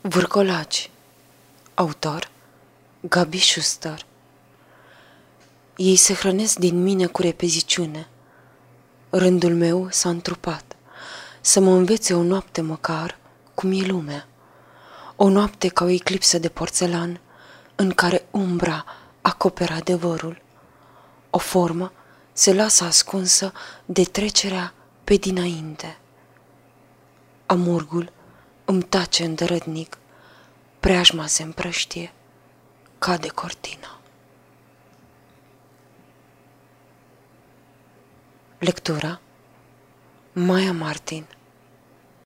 Vârcolaci Autor Gabi Schuster Ei se hrănesc din mine cu repeziciune. Rândul meu s-a întrupat. Să mă învețe o noapte măcar cum e lumea. O noapte ca o eclipsă de porțelan în care umbra acoperă adevărul. O formă se lasă ascunsă de trecerea pe dinainte. Amurgul îmi tace îndărătnic, preajma se împrăștie, cade cortina. Lectura. Maia Martin